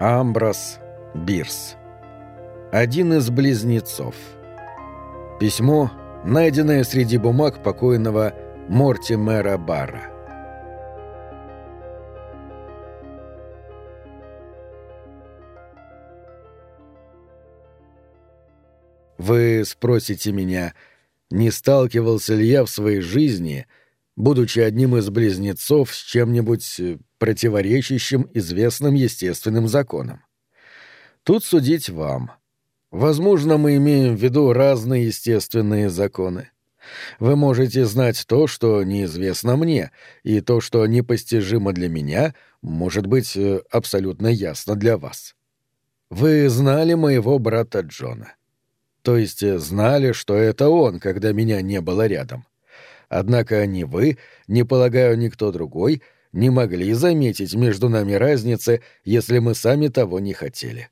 Амброс Бирс. Один из близнецов. Письмо, найденное среди бумаг покойного Мортимера Барра. Вы спросите меня, не сталкивался ли я в своей жизни, будучи одним из близнецов, с чем-нибудь противоречащим известным естественным законам. Тут судить вам. Возможно, мы имеем в виду разные естественные законы. Вы можете знать то, что неизвестно мне, и то, что непостижимо для меня, может быть э, абсолютно ясно для вас. Вы знали моего брата Джона. То есть э, знали, что это он, когда меня не было рядом. Однако ни вы, не полагаю, никто другой — не могли заметить между нами разницы, если мы сами того не хотели.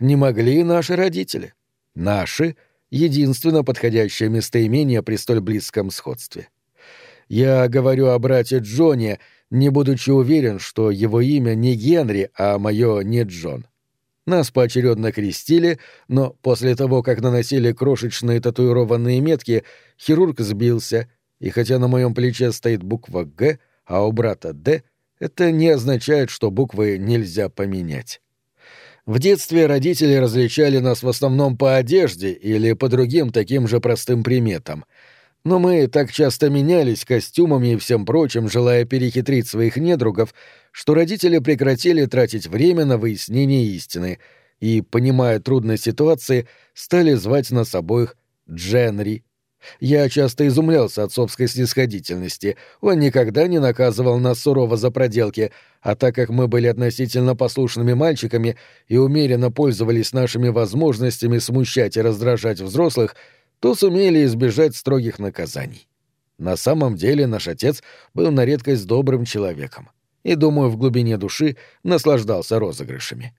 Не могли и наши родители. Наши — единственно подходящее местоимение при столь близком сходстве. Я говорю о брате Джоне, не будучи уверен, что его имя не Генри, а мое не Джон. Нас поочередно крестили, но после того, как наносили крошечные татуированные метки, хирург сбился, и хотя на моем плече стоит буква «Г», а у брата «Д» это не означает, что буквы нельзя поменять. В детстве родители различали нас в основном по одежде или по другим таким же простым приметам. Но мы так часто менялись костюмами и всем прочим, желая перехитрить своих недругов, что родители прекратили тратить время на выяснение истины и, понимая трудность ситуации, стали звать нас обоих Дженри я часто изумлялся отцовской снисходительности. Он никогда не наказывал нас сурово за проделки, а так как мы были относительно послушными мальчиками и умеренно пользовались нашими возможностями смущать и раздражать взрослых, то сумели избежать строгих наказаний. На самом деле наш отец был на редкость добрым человеком и, думаю, в глубине души наслаждался розыгрышами.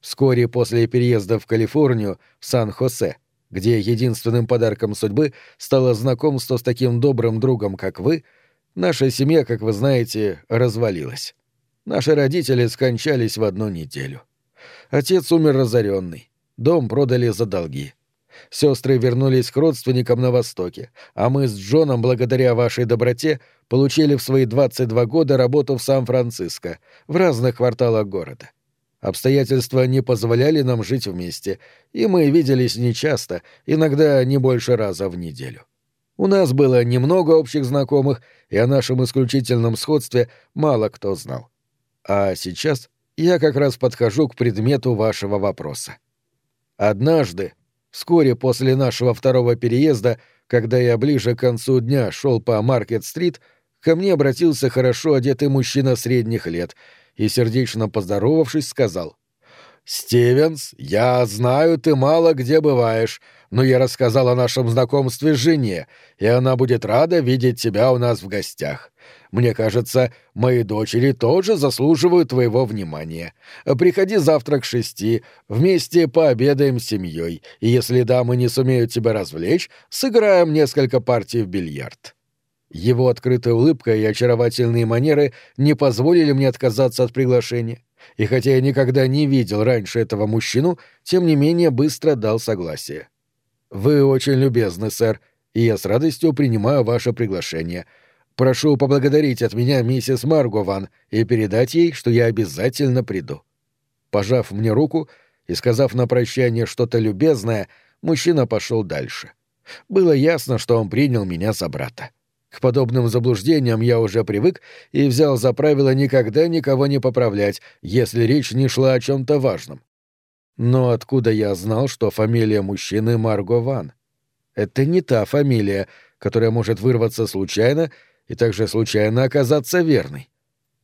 Вскоре после переезда в Калифорнию, в Сан-Хосе, где единственным подарком судьбы стало знакомство с таким добрым другом, как вы, наша семья, как вы знаете, развалилась. Наши родители скончались в одну неделю. Отец умер разоренный, дом продали за долги. Сестры вернулись к родственникам на Востоке, а мы с Джоном, благодаря вашей доброте, получили в свои 22 года работу в Сан-Франциско, в разных кварталах города. Обстоятельства не позволяли нам жить вместе, и мы виделись нечасто, иногда не больше раза в неделю. У нас было немного общих знакомых, и о нашем исключительном сходстве мало кто знал. А сейчас я как раз подхожу к предмету вашего вопроса. Однажды, вскоре после нашего второго переезда, когда я ближе к концу дня шел по Маркет-стрит, ко мне обратился хорошо одетый мужчина средних лет — и, сердечно поздоровавшись, сказал. «Стивенс, я знаю, ты мало где бываешь, но я рассказал о нашем знакомстве жене, и она будет рада видеть тебя у нас в гостях. Мне кажется, мои дочери тоже заслуживают твоего внимания. Приходи завтра к шести, вместе пообедаем с семьей, и если дамы не сумеют тебя развлечь, сыграем несколько партий в бильярд». Его открытая улыбка и очаровательные манеры не позволили мне отказаться от приглашения. И хотя я никогда не видел раньше этого мужчину, тем не менее быстро дал согласие. «Вы очень любезны, сэр, и я с радостью принимаю ваше приглашение. Прошу поблагодарить от меня миссис Маргован и передать ей, что я обязательно приду». Пожав мне руку и сказав на прощание что-то любезное, мужчина пошел дальше. Было ясно, что он принял меня за брата. К подобным заблуждениям я уже привык и взял за правило никогда никого не поправлять, если речь не шла о чем-то важном. Но откуда я знал, что фамилия мужчины Марго Ван? Это не та фамилия, которая может вырваться случайно и также случайно оказаться верной.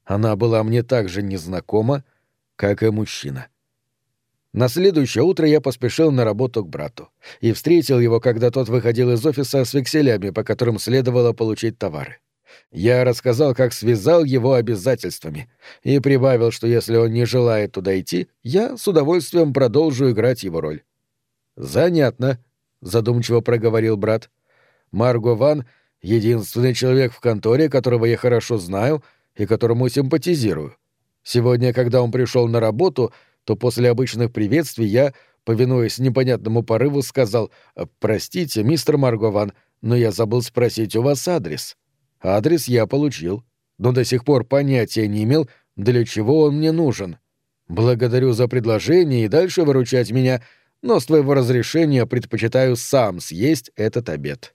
Она была мне так же незнакома, как и мужчина. — на следующее утро я поспешил на работу к брату и встретил его, когда тот выходил из офиса с векселями, по которым следовало получить товары. Я рассказал, как связал его обязательствами, и прибавил, что если он не желает туда идти, я с удовольствием продолжу играть его роль. «Занятно», — задумчиво проговорил брат. «Марго Ван — единственный человек в конторе, которого я хорошо знаю и которому симпатизирую. Сегодня, когда он пришел на работу, то после обычных приветствий я, повинуясь непонятному порыву, сказал «Простите, мистер Маргован, но я забыл спросить у вас адрес». Адрес я получил, но до сих пор понятия не имел, для чего он мне нужен. Благодарю за предложение и дальше выручать меня, но с твоего разрешения предпочитаю сам съесть этот обед.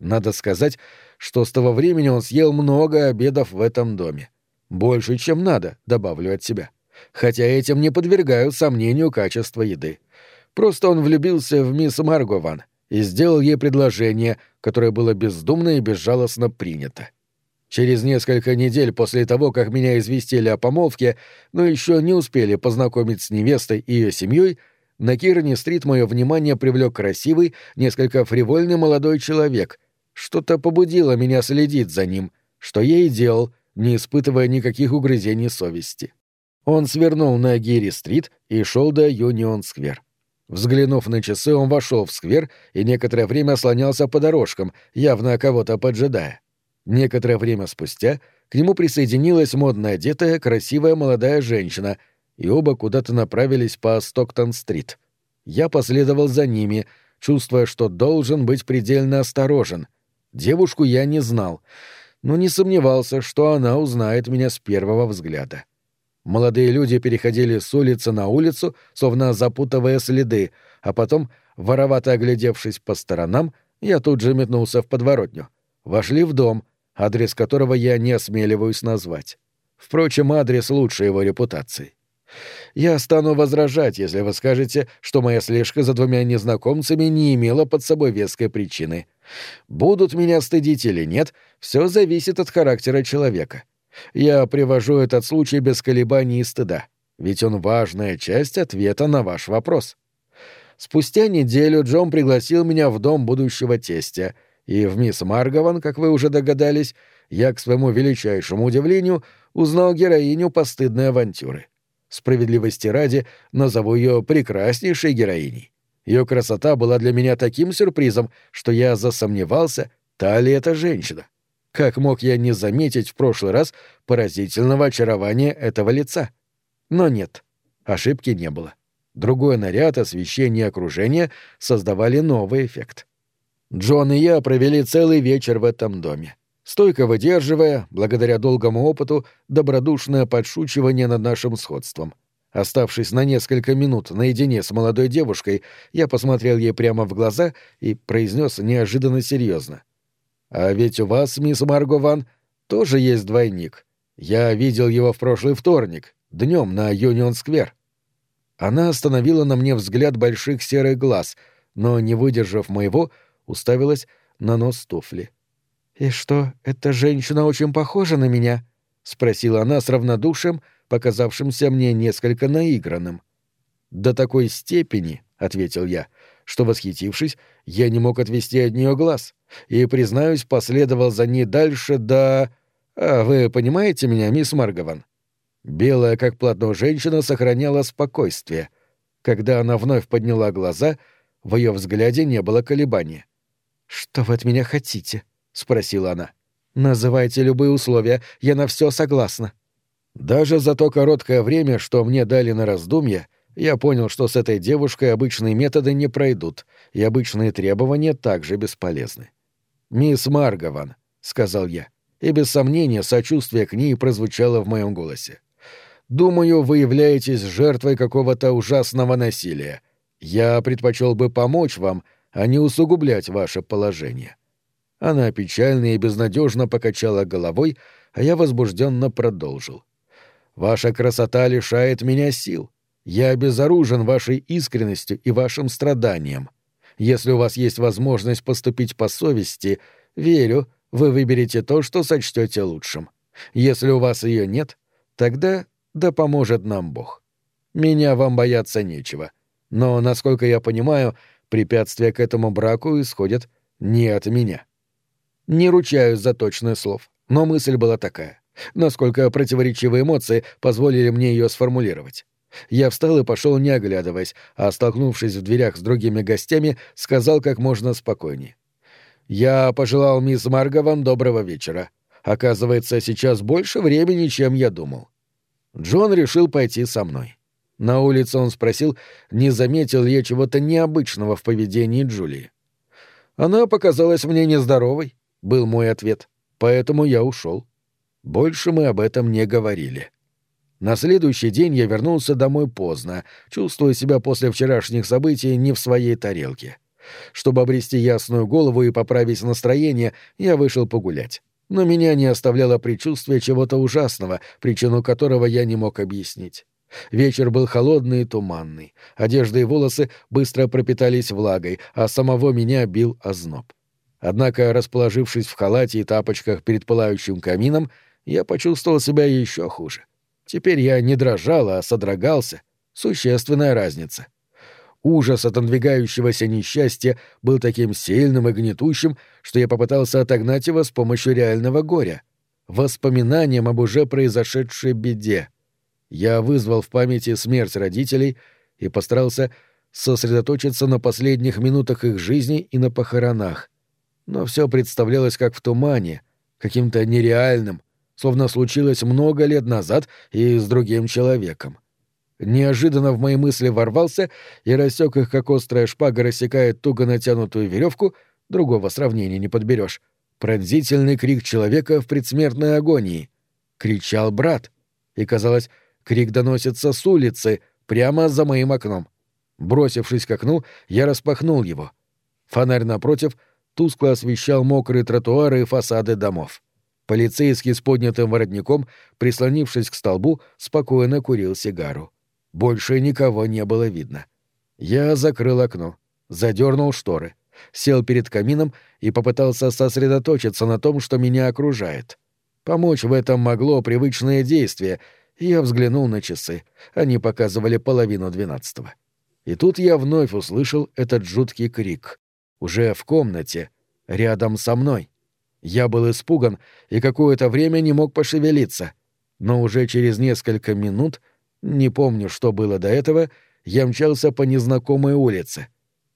Надо сказать, что с того времени он съел много обедов в этом доме. Больше, чем надо, добавлю от себя. Хотя этим не подвергаю сомнению качество еды. Просто он влюбился в мисс Маргован и сделал ей предложение, которое было бездумно и безжалостно принято. Через несколько недель после того, как меня известили о помолвке, но еще не успели познакомить с невестой и ее семьей, на Кирни-стрит мое внимание привлек красивый, несколько фривольный молодой человек. Что-то побудило меня следить за ним, что я и делал, не испытывая никаких угрызений совести. Он свернул на Гири-стрит и шел до Юнион-сквер. Взглянув на часы, он вошел в сквер и некоторое время слонялся по дорожкам, явно кого-то поджидая. Некоторое время спустя к нему присоединилась модно одетая, красивая молодая женщина, и оба куда-то направились по Стоктон-стрит. Я последовал за ними, чувствуя, что должен быть предельно осторожен. Девушку я не знал, но не сомневался, что она узнает меня с первого взгляда. Молодые люди переходили с улицы на улицу, словно запутывая следы, а потом, воровато оглядевшись по сторонам, я тут же метнулся в подворотню. Вошли в дом, адрес которого я не осмеливаюсь назвать. Впрочем, адрес лучше его репутации. Я стану возражать, если вы скажете, что моя слежка за двумя незнакомцами не имела под собой веской причины. Будут меня стыдить или нет, все зависит от характера человека. Я привожу этот случай без колебаний и стыда, ведь он важная часть ответа на ваш вопрос. Спустя неделю Джон пригласил меня в дом будущего тестя, и в мисс Маргован, как вы уже догадались, я, к своему величайшему удивлению, узнал героиню постыдной авантюры. Справедливости ради, назову ее прекраснейшей героиней. Ее красота была для меня таким сюрпризом, что я засомневался, та ли это женщина. Как мог я не заметить в прошлый раз поразительного очарования этого лица? Но нет, ошибки не было. Другой наряд, освещение и окружение создавали новый эффект. Джон и я провели целый вечер в этом доме стойко выдерживая, благодаря долгому опыту, добродушное подшучивание над нашим сходством. Оставшись на несколько минут наедине с молодой девушкой, я посмотрел ей прямо в глаза и произнес неожиданно серьезно. «А ведь у вас, мисс Маргован, тоже есть двойник. Я видел его в прошлый вторник, днем на Юнион-сквер». Она остановила на мне взгляд больших серых глаз, но, не выдержав моего, уставилась на нос туфли. — «И что, эта женщина очень похожа на меня?» — спросила она с равнодушием, показавшимся мне несколько наигранным. «До такой степени», — ответил я, — что, восхитившись, я не мог отвести от нее глаз, и, признаюсь, последовал за ней дальше до... А вы понимаете меня, мисс Маргован? Белая, как полотно, женщина сохраняла спокойствие. Когда она вновь подняла глаза, в ее взгляде не было колебания. «Что вы от меня хотите?» спросила она. Называйте любые условия, я на все согласна. Даже за то короткое время, что мне дали на раздумье, я понял, что с этой девушкой обычные методы не пройдут, и обычные требования также бесполезны. «Мисс Маргован», — сказал я, и без сомнения сочувствие к ней прозвучало в моем голосе. «Думаю, вы являетесь жертвой какого-то ужасного насилия. Я предпочел бы помочь вам, а не усугублять ваше положение. Она печально и безнадежно покачала головой, а я возбужденно продолжил. «Ваша красота лишает меня сил. Я обезоружен вашей искренностью и вашим страданием. Если у вас есть возможность поступить по совести, верю, вы выберете то, что сочтете лучшим. Если у вас ее нет, тогда да поможет нам Бог. Меня вам бояться нечего. Но, насколько я понимаю, препятствия к этому браку исходят не от меня. Не ручаюсь за точное слов, но мысль была такая. Насколько противоречивые эмоции позволили мне ее сформулировать. Я встал и пошел, не оглядываясь, а, столкнувшись в дверях с другими гостями, сказал как можно спокойнее. «Я пожелал мисс Марго вам доброго вечера. Оказывается, сейчас больше времени, чем я думал». Джон решил пойти со мной. На улице он спросил, не заметил ли я чего-то необычного в поведении Джулии. «Она показалась мне нездоровой», — был мой ответ, — «поэтому я ушел». Больше мы об этом не говорили. На следующий день я вернулся домой поздно, чувствуя себя после вчерашних событий не в своей тарелке. Чтобы обрести ясную голову и поправить настроение, я вышел погулять. Но меня не оставляло предчувствие чего-то ужасного, причину которого я не мог объяснить. Вечер был холодный и туманный. Одежда и волосы быстро пропитались влагой, а самого меня бил озноб. Однако, расположившись в халате и тапочках перед пылающим камином, я почувствовал себя еще хуже. Теперь я не дрожал, а содрогался. Существенная разница. Ужас от надвигающегося несчастья был таким сильным и гнетущим, что я попытался отогнать его с помощью реального горя, воспоминанием об уже произошедшей беде. Я вызвал в памяти смерть родителей и постарался сосредоточиться на последних минутах их жизни и на похоронах. Но все представлялось как в тумане, каким-то нереальным, словно случилось много лет назад и с другим человеком. Неожиданно в мои мысли ворвался и рассек их, как острая шпага рассекает туго натянутую веревку, другого сравнения не подберешь. Пронзительный крик человека в предсмертной агонии. Кричал брат. И, казалось, крик доносится с улицы, прямо за моим окном. Бросившись к окну, я распахнул его. Фонарь напротив тускло освещал мокрые тротуары и фасады домов. Полицейский с поднятым воротником, прислонившись к столбу, спокойно курил сигару. Больше никого не было видно. Я закрыл окно, задернул шторы, сел перед камином и попытался сосредоточиться на том, что меня окружает. Помочь в этом могло привычное действие, и я взглянул на часы. Они показывали половину двенадцатого. И тут я вновь услышал этот жуткий крик. Уже в комнате, рядом со мной. Я был испуган и какое-то время не мог пошевелиться. Но уже через несколько минут, не помню, что было до этого, я мчался по незнакомой улице.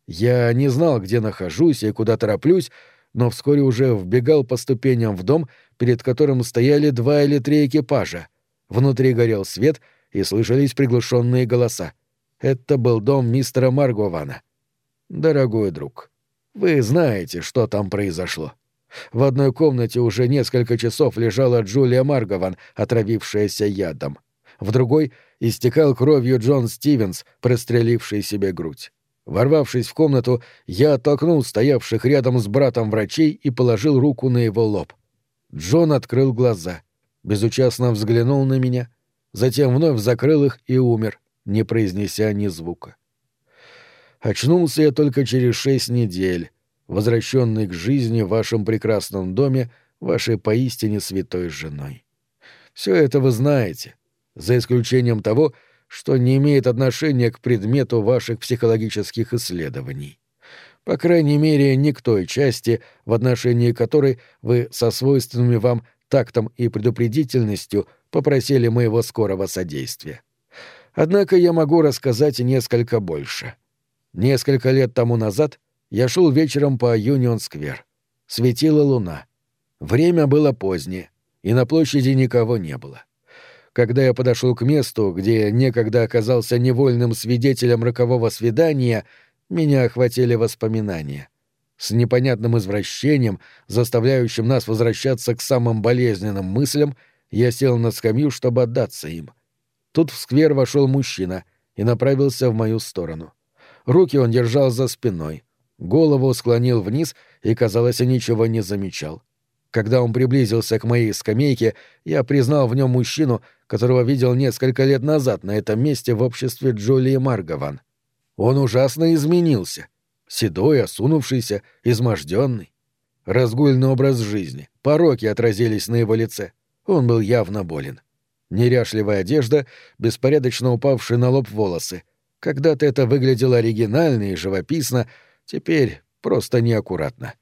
Я не знал, где нахожусь и куда тороплюсь, но вскоре уже вбегал по ступеням в дом, перед которым стояли два или три экипажа. Внутри горел свет, и слышались приглушенные голоса. Это был дом мистера Маргована. Дорогой друг, вы знаете, что там произошло. В одной комнате уже несколько часов лежала Джулия Маргован, отравившаяся ядом. В другой истекал кровью Джон Стивенс, простреливший себе грудь. Ворвавшись в комнату, я оттолкнул стоявших рядом с братом врачей и положил руку на его лоб. Джон открыл глаза, безучастно взглянул на меня, затем вновь закрыл их и умер, не произнеся ни звука. Очнулся я только через шесть недель, возвращенный к жизни в вашем прекрасном доме вашей поистине святой женой. Все это вы знаете, за исключением того, что не имеет отношения к предмету ваших психологических исследований. По крайней мере, не к той части, в отношении которой вы со свойственными вам тактом и предупредительностью попросили моего скорого содействия. Однако я могу рассказать несколько больше. Несколько лет тому назад я шел вечером по Юнион-сквер. Светила луна. Время было позднее, и на площади никого не было. Когда я подошел к месту, где некогда оказался невольным свидетелем рокового свидания, меня охватили воспоминания. С непонятным извращением, заставляющим нас возвращаться к самым болезненным мыслям, я сел на скамью, чтобы отдаться им. Тут в сквер вошел мужчина и направился в мою сторону. Руки он держал за спиной — голову склонил вниз и, казалось, ничего не замечал. Когда он приблизился к моей скамейке, я признал в нем мужчину, которого видел несколько лет назад на этом месте в обществе Джулии Маргован. Он ужасно изменился. Седой, осунувшийся, изможденный. Разгульный образ жизни, пороки отразились на его лице. Он был явно болен. Неряшливая одежда, беспорядочно упавшие на лоб волосы. Когда-то это выглядело оригинально и живописно, Теперь просто неаккуратно.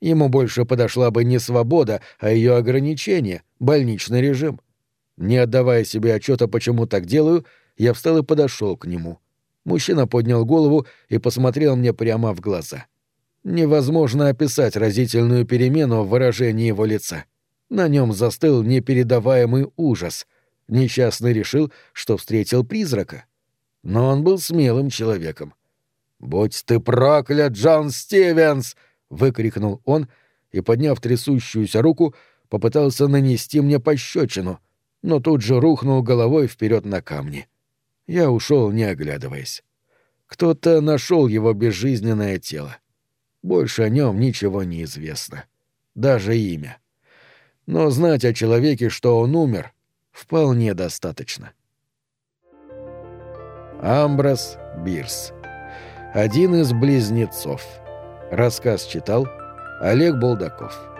Ему больше подошла бы не свобода, а ее ограничение, больничный режим. Не отдавая себе отчета, почему так делаю, я встал и подошел к нему. Мужчина поднял голову и посмотрел мне прямо в глаза. Невозможно описать разительную перемену в выражении его лица. На нем застыл непередаваемый ужас. Несчастный решил, что встретил призрака. но он был смелым человеком. «Будь ты проклят, Джон Стивенс!» — выкрикнул он и, подняв трясущуюся руку, попытался нанести мне пощечину, но тут же рухнул головой вперед на камни. Я ушел, не оглядываясь. Кто-то нашел его безжизненное тело. Больше о нем ничего не известно. Даже имя. Но знать о человеке, что он умер, вполне достаточно. Амброс Бирс. Один из близнецов. Рассказ читал Олег Болдаков.